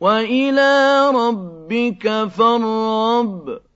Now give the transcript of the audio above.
وإلى ربك فارغب.